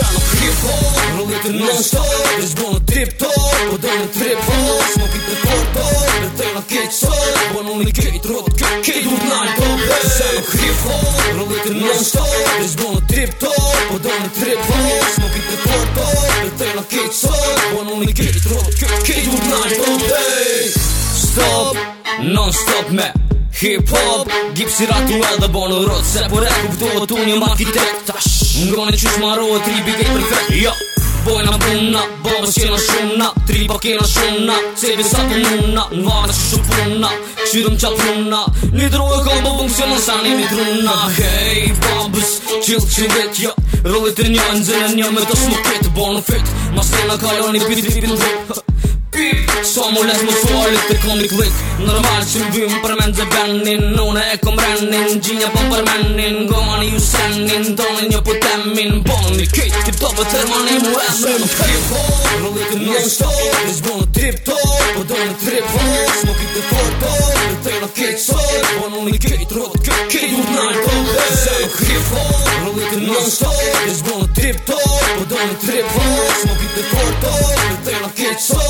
Само хип-хоп, рулите нон-стоп Разбона трип-топ, подобно трип-хоп Смоки пред порто, лета на кейт-сот Банон и кейт, род, кейт от най-топ Само хип-хоп, рулите нон-стоп Разбона трип-топ, подобно трип-хоп me get it through you do not from stop non stop me hip hop Gipsi ratu out to all the bono rock se pore tu ne ma kitet tash ngone chus maro tri bigay perfect yeah. Vojna puna, babes qe na shumna, tri pak e na se pisa të nuna, nva në shumë shumë puna, qyrëm qa puna, një drojë këllë po punë sa një vitruna Hey babes, chill që vetja, roli të njënë, nëzënë njënë, me të snuket, bënë fit, ma së në kajon një pit, pit, pit, So mu lesh më falit të komik lik Normal që më vim për men dhe benin Nune e kom renin Gjinja po për menin Gomani ju senin Tonin një po temin Boni kejt Kipto për tërmoni mu e më rëmë Se më kërë Në lëkë në shto Në zbo trip to Po do në trip ho Smo kejt të for to Në të so Po në në kejt rot Kjo kejt mu të nalë to Se më kërë Në lëkë në shto Në zbo trip to Po do në trip ho Smo kejt të for to Në të në kejt so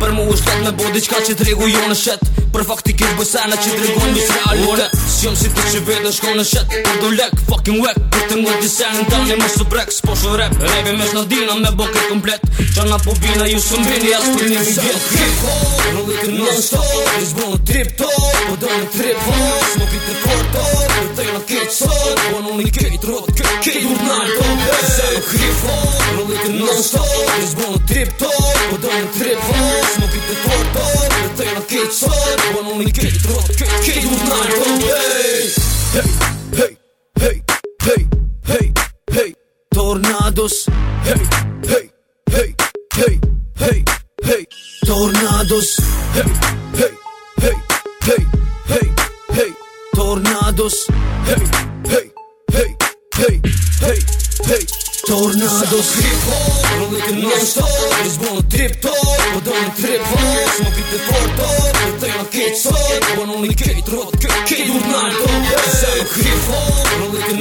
Për mu është tek me bodi qka që tregu jo në shet Për fakti kjo bësana që tregojnë mis realitet S'jom si të që vete shko në shet Për lek, fucking wek Për të ngoj të senin tani më së brek S'po shu rap, rap i mesh në dina me bokër komplet Qa na po bina ju së mbini as për një vjet Hip-hop, rullit të non stop Is bon trip top, po do në trip hop Smokit të porto, për të jena kejt sot Po në një kejt rot, kejt urnar të Hip-hop, rullit të I'm only kid, what kid, kid with hey. hey, hey, hey, hey, hey, tornados. Hey, hey, hey, hey, hey, hey, tornados. Hey, hey, hey, hey, hey, hey, tornados. Hey, hey, hey, hey, hey, hey. Tornados Hip hop, rolling non-stop It's top but trip-hop Smoking the four-top it's sad I want only kate, rot, kate, kate, urna, rot Zero hip hop,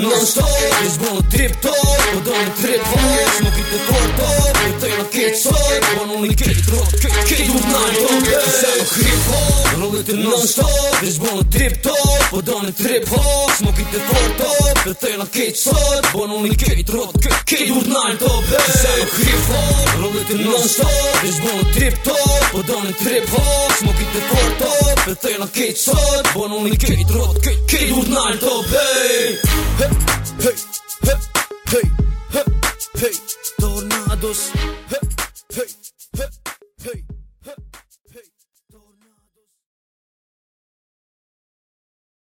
non-stop It's gonna trip top, po but don't trip hard Smoke it the core top, you tell me it's sad I want only kate, rot, kate, kate, urna, rot Zero hip hop, non-stop It's gonna trip top, po but don't trip hard po, Smoke it the top, Se të në kejtë sot Bon unë i kejtë rot Kejtë ur nalë të be Se në krip ho të non stop Vesh bon trip top Po do në trip hop Smokit të fort top Se të në kejtë sot Bon unë i kejtë rot Kejtë ur të be Hey, hey, hey, hey, hey,